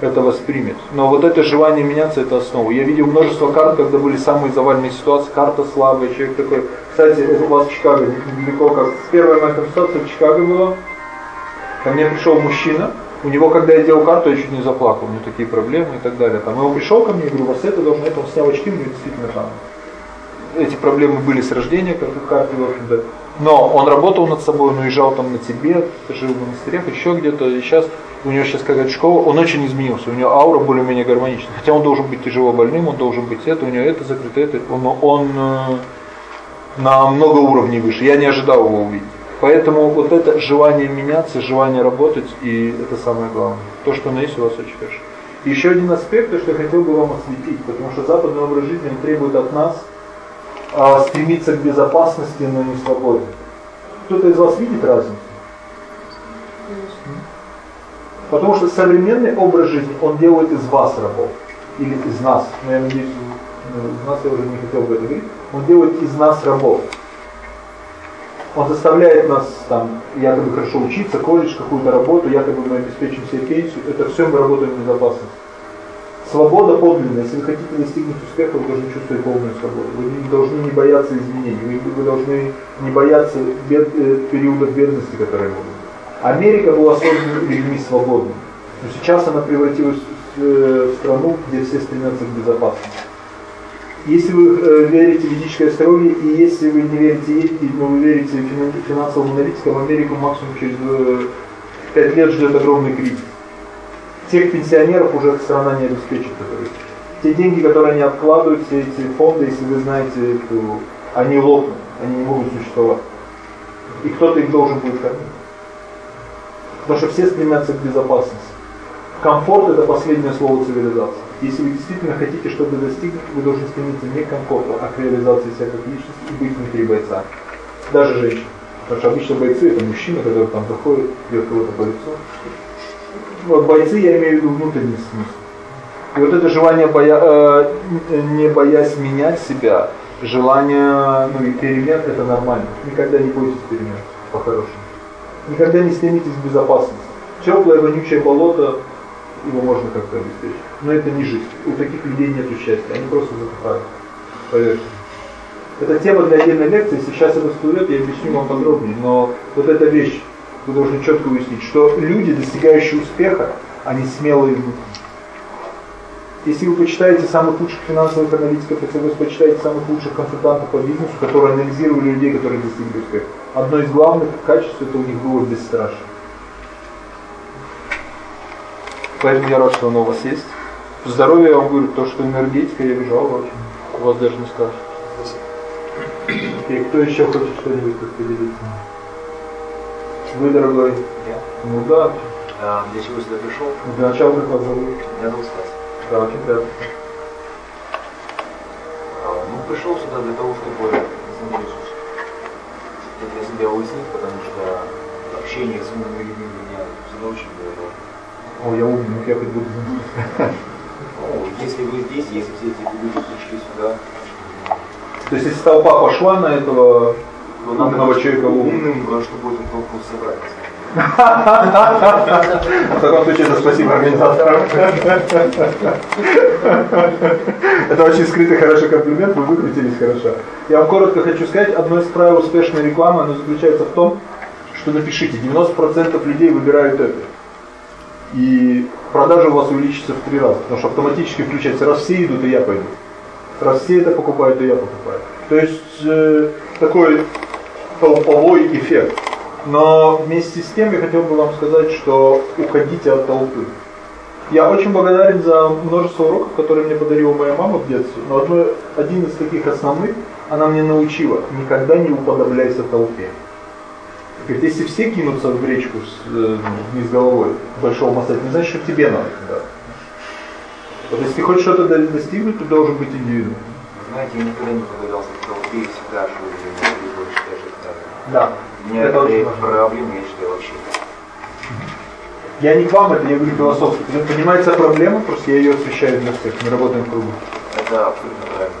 это воспримет. Но вот это желание меняться, это основа. Я видел множество карт, когда были самые заваленные ситуации. Карта слабая, человек такой. Кстати, у вас в Чикаго, недалеко как. Первая моя консультация в Чикаго была. Ко мне пришел мужчина, у него, когда я делал карту, я чуть не заплакал, у него такие проблемы и так далее. Там, и он пришел ко мне, я говорю, вас это должно, это он снял очки, у действительно там эти проблемы были с рождения, как в карте, в общем-то. Но он работал над собой, он уезжал там на Тибет, жил в монастырях, еще где-то. И сейчас у него сейчас какая-то школа, он очень изменился, у него аура более-менее гармоничная. Хотя он должен быть тяжело больным, он должен быть это, у него это закрыто, это. Он, он э, на много уровней выше. Я не ожидал его увидеть. Поэтому вот это желание меняться, желание работать, и это самое главное. То, что нас есть, у вас очень хорошо. Еще один аспект, то, что я хотел бы вам осветить, потому что западный образ жизни требует от нас а, стремиться к безопасности, но не свободе. Кто-то из вас видит разницу? Потому что современный образ жизни, он делает из вас рабов. Или из нас. Но я надеюсь, ну, из нас я уже не хотел бы это говорить. Он делает из нас рабов. Он заставляет нас там якобы хорошо учиться, колледж, какую-то работу, якобы мы обеспечим себе пенсию. Это все мы работаем в безопасности. Свобода подлинная. Если вы хотите достигнуть успеха, вы должны чувствовать полную свободу. Вы не должны не бояться изменений. Вы, вы должны не бояться бед, э, периодов бедности, которые могут. Америка была создана людьми свободными. Но сейчас она превратилась в, э, в страну, где все стремятся к безопасности. Если вы э, верите в ведической астрологии, и если вы не верите ей, но вы верите финансовым аналитикам, Америку максимум через э, 5 лет ждет огромный кризис. Тех пенсионеров уже страна не обеспечит. Которые. Те деньги, которые они откладывают, все эти фонды, если вы знаете, то они лопнут, они не могут существовать. И кто-то их должен будет кормить. Потому что все стремятся к безопасности. Комфорт это последнее слово цивилизации. Если вы действительно хотите что-то достигнуть, вы должны стремиться не к комфорту, а к реализации себя как личности и быть внутри бойца. Даже женщин. Потому что обычно бойцы это мужчина, который там заходит, бьет кого-то по лицу. Вот бойцы я имею в виду внутренний смысл. И вот это желание, боя, э, не боясь менять себя, желание ну, и перемен, это нормально. Никогда не бойтесь перемен, по-хорошему. Никогда не стремитесь к безопасности. Теплое, вонючее болото, его можно как-то обеспечить. Но это не жизнь. У таких людей нет счастья, они просто затухают. Поверьте. Это тема для отдельной лекции, сейчас это всплывет, я объясню вам подробнее, но вот эта вещь, вы должны четко выяснить, что люди, достигающие успеха, они смелые внутри. Если вы почитаете самых лучших финансовых аналитиков, если вы почитаете самых лучших консультантов по бизнесу, которые анализировали людей, которые достигли успеха, одно из главных качеств это у них было бесстрашие. Поэтому я рад, что оно у вас есть. Здоровье, я вам говорю, то, что энергетика, я вижу, очень. У вас даже не скажешь. Окей, кто еще хочет что-нибудь поделиться? Вы, дорогой? Я? Ну да. А, для чего сюда пришел? Для начала, как вас зовут? Меня зовут Стас. Да, очень приятно. А, ну, пришел сюда для того, чтобы знаете, что-то для себя уяснить, потому что общение с умными людьми меня всегда очень было. О, я умный, ну я хоть буду. Ну, Если вы здесь, если все эти люди пришли сюда, То есть если толпа пошла на этого то надо умного человека умным, чтобы эту толпу собрать. [LAUGHS] В таком случае это спасибо организаторам. Это очень скрытый хороший комплимент, вы выкрутились хорошо. Я вам коротко хочу сказать, одно из правил успешной рекламы, оно заключается в том, что напишите, 90% людей выбирают это. И продажа у вас увеличится в три раза, потому что автоматически включается, раз все идут, и я пойду. Раз все это покупают, и я покупаю. То есть э, такой толповой эффект. Но вместе с тем я хотел бы вам сказать, что уходите от толпы. Я очень благодарен за множество уроков, которые мне подарила моя мама в детстве. Но одно, один из таких основных, она мне научила, никогда не уподобляйся толпе. Говорит, если все кинутся в речку с, э, вниз головой большого моста, не значит, что тебе надо. Да. Вот если ты хочешь что-то до- достигнуть, ты должен быть индивидуумом. Знаете, я никогда не подавался в толпе и всегда шел в больше даже так. Да. Меня Это очень важно. проблема, я считаю, вообще. Я не к вам это, я говорю философски. Понимается проблема, просто я ее освещаю для всех. Мы работаем в кругу. Это абсолютно правильно.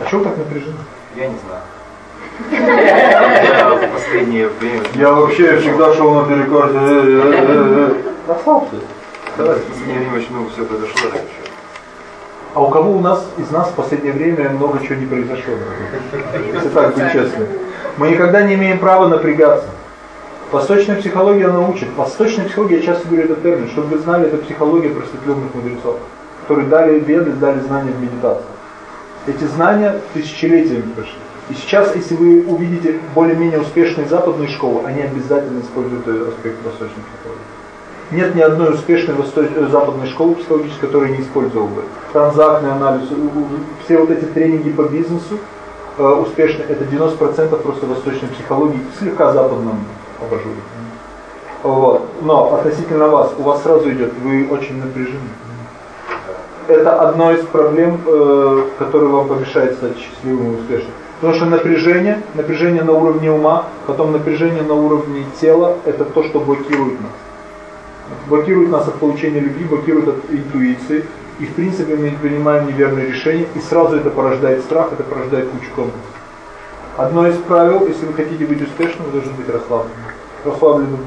А чего так напряжено? Я не знаю. [LAUGHS] Я в последнее время... Я вообще всегда шел на перекор. Расслабься. Давай. В последнее время очень много всего произошло. А у кого у нас из нас в последнее время много чего не произошло? Если так быть честным. Мы никогда не имеем права напрягаться. Восточная психология она учит. Восточная психология, я часто говорю этот термин, чтобы вы знали, это психология просветленных мудрецов, которые дали веды, дали знания в медитации. Эти знания тысячелетиями прошли. И сейчас, если вы увидите более-менее успешные западные школы, они обязательно используют аспект восточной психологии. Нет ни одной успешной восточ... э, западной школы психологической, которая не использовала бы. Транзактный анализ, все вот эти тренинги по бизнесу э, успешные, это 90% просто восточной психологии, слегка западном абажуре. Вот. Но относительно вас, у вас сразу идет, вы очень напряжены. Это одно из проблем, э, которые вам помешает стать счастливым и успешным. Потому что напряжение, напряжение на уровне ума, потом напряжение на уровне тела, это то, что блокирует нас. Блокирует нас от получения любви, блокирует от интуиции. И в принципе мы принимаем неверные решения, и сразу это порождает страх, это порождает кучу комплексов. Одно из правил, если вы хотите быть успешным, вы должны быть расслабленным. Расслабленным.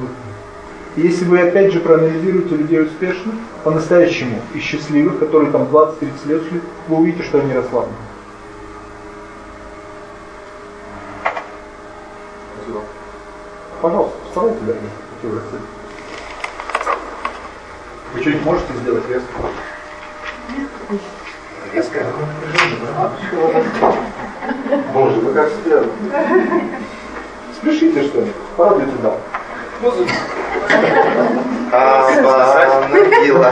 И Если вы опять же проанализируете людей успешных, по-настоящему и счастливых, которые там 20-30 лет шли, вы увидите, что они расслаблены. Спасибо. Пожалуйста, вставайте, рассказать. Вы что-нибудь можете сделать резко? Резко. Боже, вы как сделали? Спешите что-нибудь, порадуйте да. Abanagila.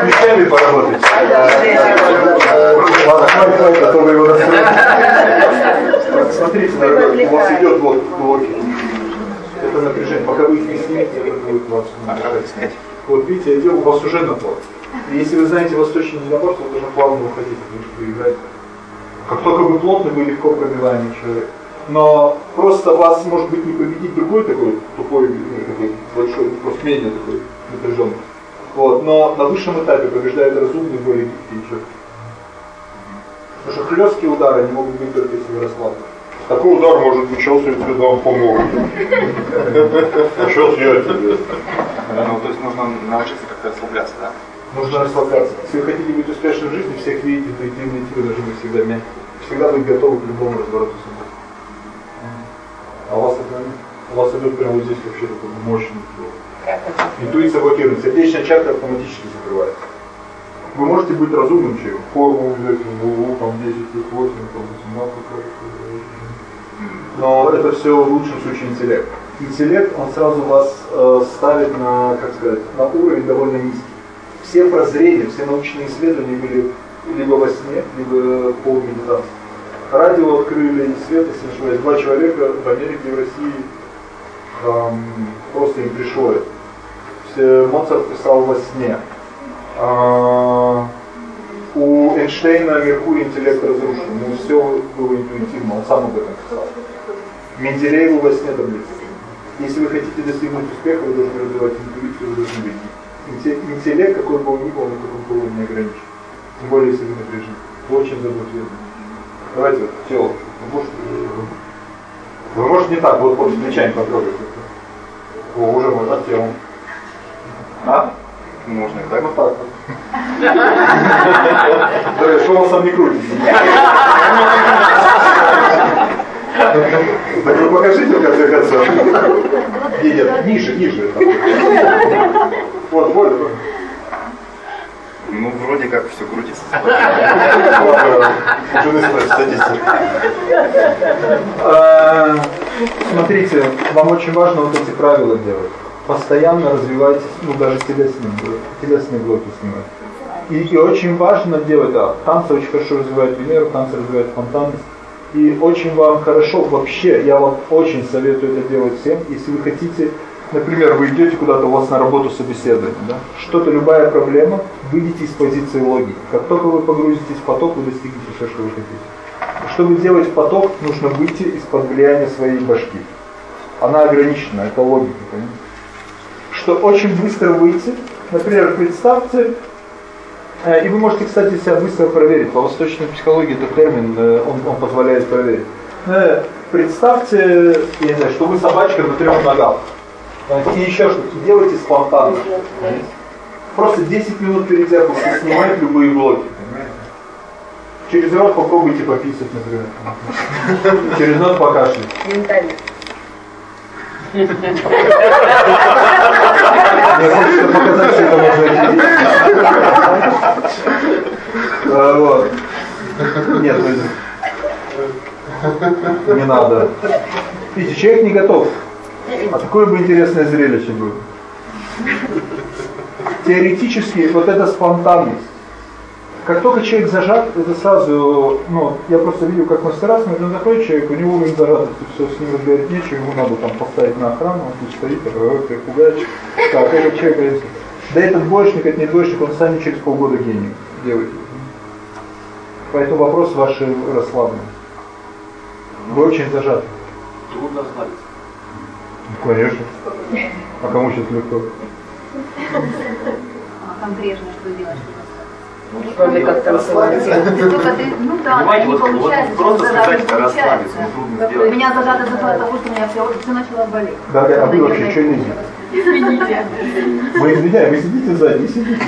Ключами поработайте. Ладно, хватит, хватит, а то вы его настроите. Смотрите, дорогой, у вас идет вот блоки. Это напряжение. Пока вы их не снимете, это будет вас напрягать. Вот видите, я делаю у вас уже напор. И если вы знаете восточный недобор, то вы должны плавно что вы играете. Как только вы плотный, вы легко пробиваемый человек. Но просто вас может быть не победить другой такой тупой, ну, такой большой, просто менее такой напряженный. Вот. Но на высшем этапе побеждает разумный, более гибкий человек. Потому что хлесткие удары они могут быть только если вы расслаблены. Такой удар может быть Челси, когда он помог. [LAUGHS] Сейчас я тебе. Ну, то есть нужно научиться как-то расслабляться, да? Нужно расслабляться. Если вы хотите быть успешным в жизни, всех видите, то интимные типы должны быть всегда мягкие. Всегда быть готовы к любому развороту судьбы. А у вас это, у вас идет прямо вот здесь вообще такой мощный флоу. Интуиция блокирует, сердечная чакра автоматически закрывается. Вы можете быть разумным человеком, формулу взять, в там 10 плюс 8, там 18, но это все в лучшем случае интеллект. Интеллект, он сразу вас э, ставит на, как сказать, на уровень довольно низкий. Все прозрения, все научные исследования были либо во сне, либо по медитации. Радио открыли и свет, если не ошибаюсь, два человека в Америке и в России эм, просто им пришло это. Все- Моцарт писал во сне. А, у Эйнштейна Меркурий интеллект разрушен, но все было интуитивно, он сам об этом писал. Менделееву во сне таблицы. Если вы хотите достигнуть успеха, вы должны развивать интуицию, вы должны быть. Интеллект, какой бы он ни был, он никаком было не ограничен. Тем более, если вы напряжены. Вы очень заблуждены. Давайте вот тело. Вы можете, вы можете не так, вот после плечами потрогать. О, уже можно телом. А? Можно и так. Вот так вот. Да, что у вас там не крутится? [LAUGHS] Так вы покажите, в конце концов. Нет, нет, ниже, ниже. Вот, вот. Ну, вроде как все крутится. А, Смотрите, вам очень важно вот эти правила делать. Постоянно развивайтесь, ну даже телесные, телесные блоки снимать. И, и очень важно делать, да, танцы очень хорошо развивают Венеру, танцы развивают спонтанность. И очень вам хорошо, вообще, я вам очень советую это делать всем, если вы хотите, например, вы идете куда-то, у вас на работу собеседование, да? что-то, любая проблема, выйдите из позиции логики. Как только вы погрузитесь в поток, вы достигнете все, что вы хотите. Чтобы делать поток, нужно выйти из-под влияния своей башки. Она ограничена, это логика, понимаете? Что очень быстро выйти, например, представьте, и вы можете, кстати, себя быстро проверить. По восточной психологии этот термин, он, он позволяет проверить. Представьте, я не знаю, что вы собачка на трех ногах. И еще что-то. Делайте спонтанно. Просто 10 минут перед зеркалом снимать любые блоки. Через рот попробуйте пописать, например. Через нос покашлять. Ментально. Хочется показать, что это можно вот. Нет, ну, не надо. Видите, человек не готов. А какое бы интересное зрелище было. Теоретически вот эта спонтанность. Как только человек зажат, это сразу, ну, я просто видел, как мастера смотрят, заходит человек, у него уровень зажатости, все, с ним разговаривать нечего, ему надо там поставить на охрану, он тут стоит, ты пугаешь. Так, этот человек, да этот двоечник, это не двоечник, он станет через полгода гением, делайте. Поэтому вопрос вашей расслабленности. Вы очень зажаты. Трудно расслабиться. Ну, конечно. А кому сейчас легко? А конкретно что делать, чтобы Кроме как танцевать. Ну да, Понимаете, не вот- вот получается, просто зажато сказать, получается. расслабиться, ну, трудно У сделать. меня зажато от того, что у меня все, все начало болеть. Да, да, а вы вообще что не Извините. Мы извиняем, вы сидите сзади, не сидите.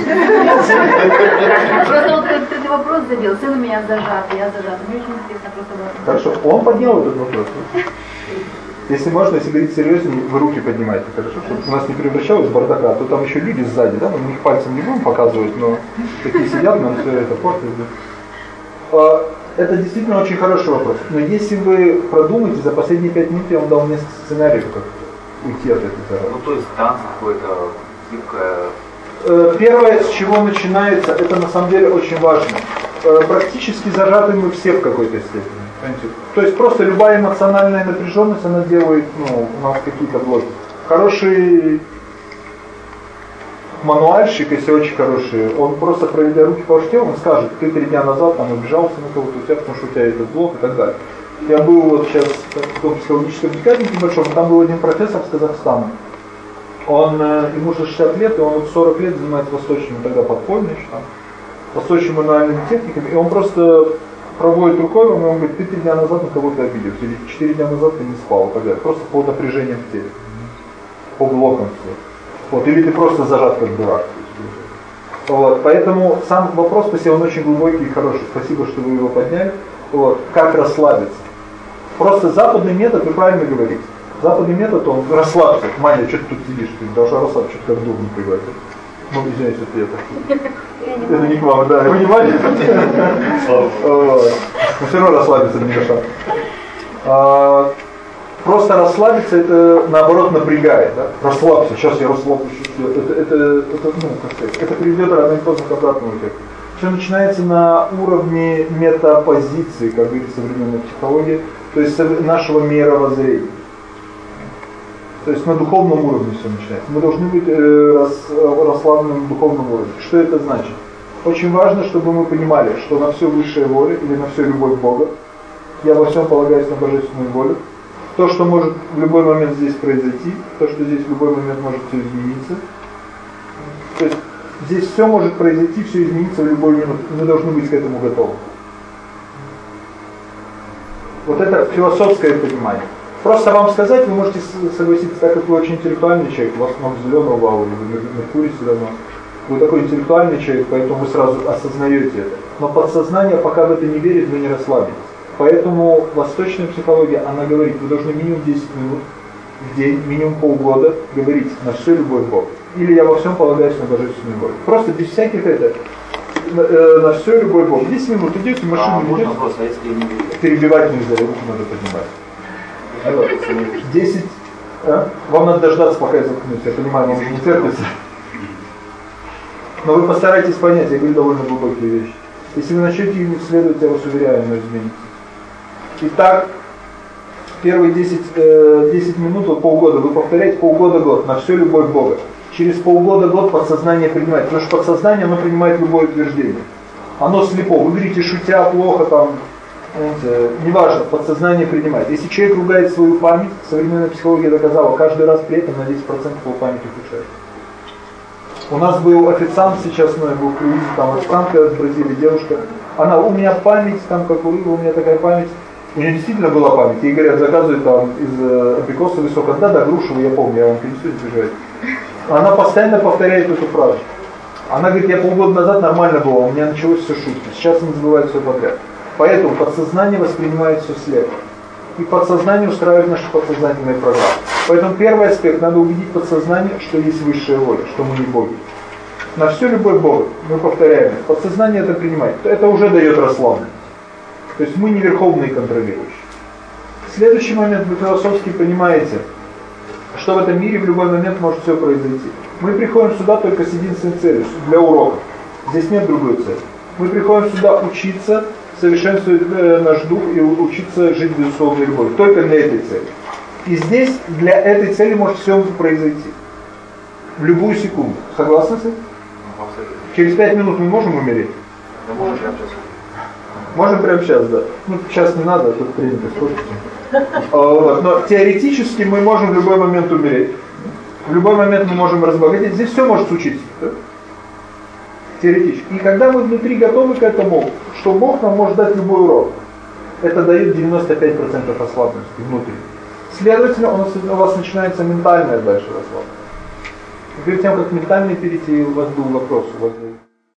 Просто вот как ты вопрос задел, сын у меня зажат, я зажата. Мне очень интересно просто было. Хорошо, он поднял этот вопрос. Если можно, если говорить серьезно, вы руки поднимайте, хорошо? Чтобы у нас не превращалось в бардака, а то там еще люди сзади, да, мы на них пальцем не будем показывать, но такие сидят, нам все это портит. да. А, Это действительно очень хороший вопрос. Но если вы продумаете, за последние пять минут я вам дал несколько сценариев, как уйти от заразы. Ну, то есть танц какой-то, гибкая Э, Первое, с чего начинается, это на самом деле очень важно. Э, Практически зажаты мы все в какой-то степени. То есть просто любая эмоциональная напряженность, она делает ну, у нас какие-то блоки. Хороший мануальщик, если очень хороший, он просто проведя руки по телу, он скажет, ты три дня назад там обижался на кого-то, у тебя, потому что у тебя этот блок и так далее. Я был вот сейчас в таком психологическом декаднике большом, там был один профессор с Казахстана. Он, э, ему уже 60 лет, и он вот 40 лет занимается восточными тогда подпольными, еще там, восточными мануальными техниками, и он просто проводит рукой он говорит, ты три дня назад на кого-то обиделся, или четыре дня назад ты не спал, далее. Просто по напряжениям в теле, по блокам все. Вот, или ты просто зажат как дурак. Вот, поэтому сам вопрос, спасибо, он очень глубокий и хороший. Спасибо, что вы его подняли. Вот, как расслабиться. Просто западный метод, вы правильно говорите. Западный метод, он расслабься. Маня, что ты тут сидишь? Ты должна расслабиться, что-то как дух напрягать. Ну, извиняюсь, это я так. Это не к вам, да, понимаете? Все равно расслабиться не мешает. Просто расслабиться, это наоборот напрягает. Да? Расслабься, сейчас я расслаблюсь. Это, это, это, ну, это приведет рано или поздно к обратному эффекту. Все начинается на уровне метапозиции, как говорит современная психология, то есть нашего мировоззрения. То есть на духовном уровне все начинается. Мы должны быть э, рас, расслаблены на духовном уровне. Что это значит? Очень важно, чтобы мы понимали, что на все высшая воля или на все любовь Бога, я во всем полагаюсь на божественную волю, то, что может в любой момент здесь произойти, то, что здесь в любой момент может все измениться. То есть здесь все может произойти, все измениться в любой минут. Мы должны быть к этому готовы. Вот это философское понимание. Просто вам сказать, вы можете согласиться, так как вы очень интеллектуальный человек, у вас много зеленого вала, или Меркурий все равно. Вы такой интеллектуальный человек, поэтому вы сразу осознаете это. Но подсознание пока в это не верит, вы не расслабитесь. Поэтому восточная психология, она говорит, вы должны минимум 10 минут в день, минимум полгода говорить на всю любовь Бога. Или я во всем полагаюсь на божественную любовь. Просто без всяких это, на, э, на всю любовь Бога. 10 минут идете, в машину А, можно идете, вопрос, а если не перебивать нельзя, руку надо поднимать. 10, а? Вам надо дождаться, пока я заткнусь, я понимаю, вам не терпится. Но вы постарайтесь понять, я говорю довольно глубокие вещи. Если вы начнете им исследовать, я вас уверяю, оно изменится. Итак, первые 10, э, 10 минут, вот полгода, вы повторяете полгода-год на всю любовь Бога. Через полгода-год подсознание принимает, потому что подсознание, оно принимает любое утверждение. Оно слепо, вы говорите, шутя, плохо, там, знаете, неважно, подсознание принимает. Если человек ругает свою память, современная психология доказала, каждый раз при этом на 10% его память ухудшается. У нас был официант сейчас, ну, я был в круизе, там официантка из Бразилии, девушка. Она, у меня память, там как у рыбы, у меня такая память. У нее действительно была память. Ей говорят, заказывают там из э, абрикоса высоко. Да, да, грушевую, я помню, я вам принесу, не переживайте. Она постоянно повторяет эту фразу. Она говорит, я полгода назад нормально было, у меня началось все шутки. Сейчас не забывает все подряд. Поэтому подсознание воспринимает все слепо. И подсознание устраивает наши подсознательные программы. Поэтому первый аспект, надо убедить подсознание, что есть высшая воля, что мы не боги. На всю любовь Бога, мы повторяем, подсознание это принимает. Это уже дает расслабленность. То есть мы не верховные контролирующие. Следующий момент, вы философски понимаете, что в этом мире в любой момент может все произойти. Мы приходим сюда только с единственной целью, для урока. Здесь нет другой цели. Мы приходим сюда учиться, совершенствовать э, наш дух и учиться жить безусловной любовью. Только для этой цели. И здесь для этой цели может все произойти. В любую секунду. Согласны с этим? Через пять минут мы можем умереть? Сейчас. Можем прямо сейчас, да. Ну, сейчас не надо, а тут принято. А, вот. Но теоретически мы можем в любой момент умереть. В любой момент мы можем разбогатеть. Здесь все может случиться. Да? Теоретически. И когда мы внутри готовы к этому, что Бог нам может дать любой урок, это дает 95% ослабленности внутри. Следовательно, у вас начинается ментальная дальше расслабленность. Перед тем, как ментально перейти, у вас был вопрос. У вас был...